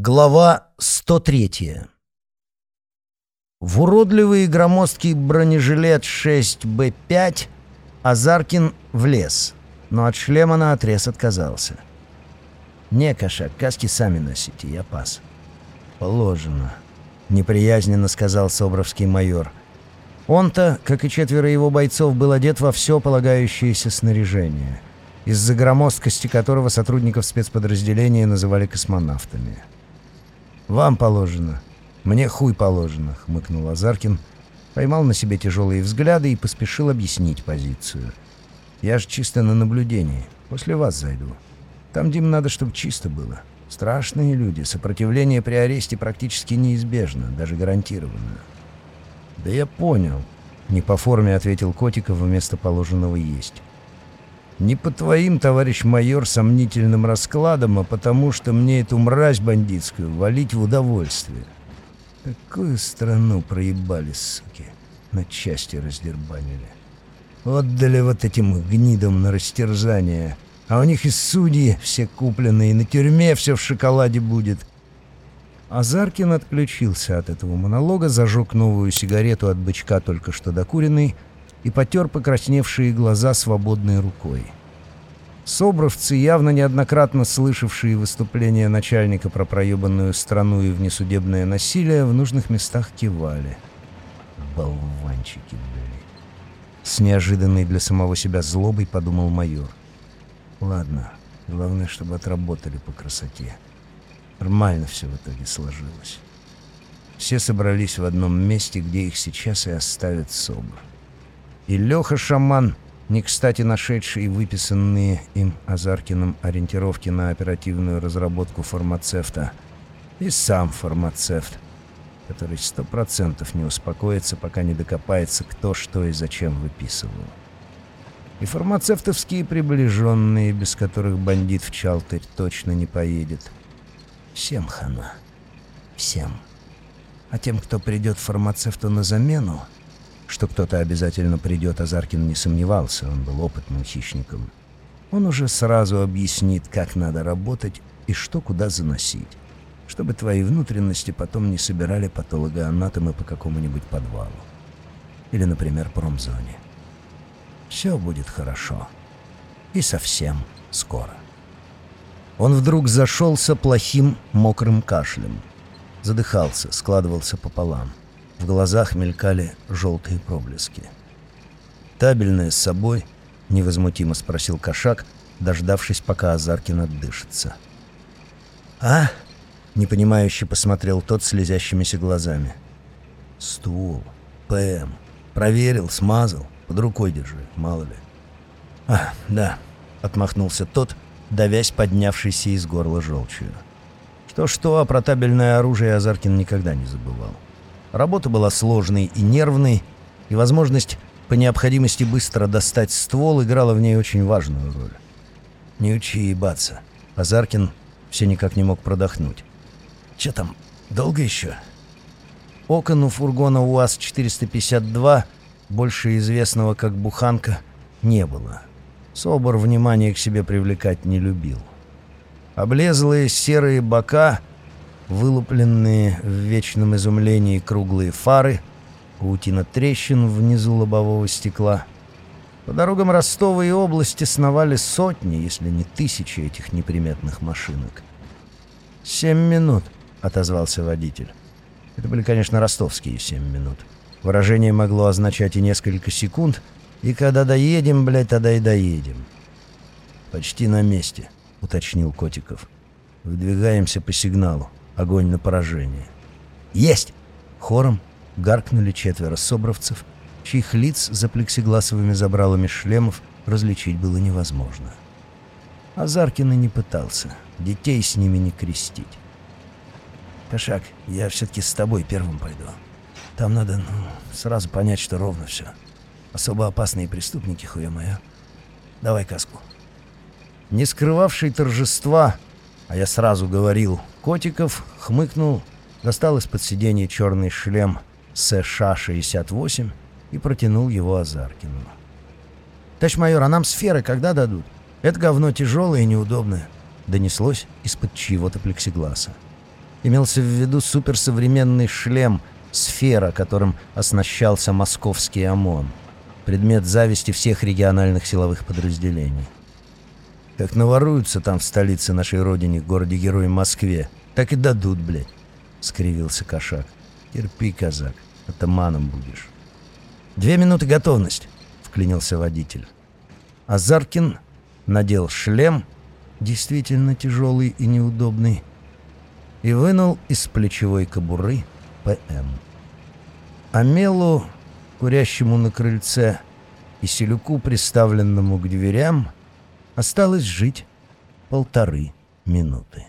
Глава 103 В уродливый и громоздкий бронежилет 6Б5 Азаркин влез, но от шлема на отрез отказался. «Не, кошак, каски сами носите, я пас». «Положено», — неприязненно сказал Собровский майор. Он-то, как и четверо его бойцов, был одет во все полагающееся снаряжение, из-за громоздкости которого сотрудников спецподразделения называли космонавтами. «Вам положено. Мне хуй положено», — хмыкнул Азаркин, поймал на себе тяжелые взгляды и поспешил объяснить позицию. «Я же чисто на наблюдении. После вас зайду. Там, Дим, надо, чтобы чисто было. Страшные люди. Сопротивление при аресте практически неизбежно, даже гарантированно». «Да я понял», — не по форме ответил Котиков вместо положенного «есть». Не по твоим, товарищ майор, сомнительным раскладам, а потому что мне эту мразь бандитскую валить в удовольствие. Какую страну проебали, суки, на части раздербанили. Отдали вот этим гнидам на растерзание, а у них и судьи все купленные, и на тюрьме все в шоколаде будет. Азаркин отключился от этого монолога, зажег новую сигарету от бычка, только что докуренной, и потер покрасневшие глаза свободной рукой. Собровцы, явно неоднократно слышавшие выступления начальника про проебанную страну и внесудебное насилие, в нужных местах кивали. Болванчики, блядь. С неожиданной для самого себя злобой подумал майор. Ладно, главное, чтобы отработали по красоте. Нормально все в итоге сложилось. Все собрались в одном месте, где их сейчас и оставят СОБР. И Леха-шаман, не кстати нашедший выписанные им Азаркиным ориентировки на оперативную разработку фармацевта, и сам фармацевт, который сто процентов не успокоится, пока не докопается, кто, что и зачем выписывал. И фармацевтовские приближенные, без которых бандит в Чалтырь точно не поедет. Всем хана. Всем. А тем, кто придет фармацевту на замену, что кто-то обязательно придет, Азаркин не сомневался, он был опытным хищником. Он уже сразу объяснит, как надо работать и что куда заносить, чтобы твои внутренности потом не собирали патологоанатомы по какому-нибудь подвалу. Или, например, промзоне. Все будет хорошо. И совсем скоро. Он вдруг зашелся плохим мокрым кашлем. Задыхался, складывался пополам. В глазах мелькали желтые проблески. «Табельное с собой?» — невозмутимо спросил кошак, дождавшись, пока Азаркин отдышится. «А?» — непонимающе посмотрел тот слезящимися глазами. «Ствол. ПМ. Проверил, смазал. Под рукой держи, мало ли». «А, да», — отмахнулся тот, давясь поднявшийся из горла желчью. Что-что, а про табельное оружие Азаркин никогда не забывал. Работа была сложной и нервной, и возможность по необходимости быстро достать ствол играла в ней очень важную роль. «Не учи ебаться». Азаркин все никак не мог продохнуть. «Че там, долго еще?» Окон у фургона УАЗ-452, больше известного как «Буханка», не было. Собор внимания к себе привлекать не любил. Облезлые серые бока вылупленные в вечном изумлении круглые фары, паутина трещин внизу лобового стекла. По дорогам Ростова и области сновали сотни, если не тысячи этих неприметных машинок. «Семь минут», — отозвался водитель. Это были, конечно, ростовские семь минут. Выражение могло означать и несколько секунд, и когда доедем, блядь, тогда и доедем. «Почти на месте», — уточнил Котиков. «Выдвигаемся по сигналу». Огонь на поражение. «Есть!» Хором гаркнули четверо собровцев, чьих лиц за плексигласовыми забралами шлемов различить было невозможно. Азаркин и не пытался. Детей с ними не крестить. «Кошак, я все-таки с тобой первым пойду. Там надо ну, сразу понять, что ровно все. Особо опасные преступники, хуя моя. Давай каску». Не скрывавший торжества, а я сразу говорил, Котиков хмыкнул, достал из-под сиденья черный шлем СШ-68 и протянул его Азаркину. «Товарищ майор, а нам сферы когда дадут? Это говно тяжелое и неудобное», — донеслось из-под чьего-то плексигласа. Имелся в виду суперсовременный шлем «Сфера», которым оснащался московский ОМОН. Предмет зависти всех региональных силовых подразделений. Как наворуются там в столице нашей родине, городе-герое Москве, так и дадут, блядь, — скривился кошак. Терпи, казак, атаманом будешь. Две минуты готовность, — вклинился водитель. Азаркин надел шлем, действительно тяжелый и неудобный, и вынул из плечевой кобуры ПМ. Амелу, курящему на крыльце, и Селюку, приставленному к дверям, осталось жить полторы минуты.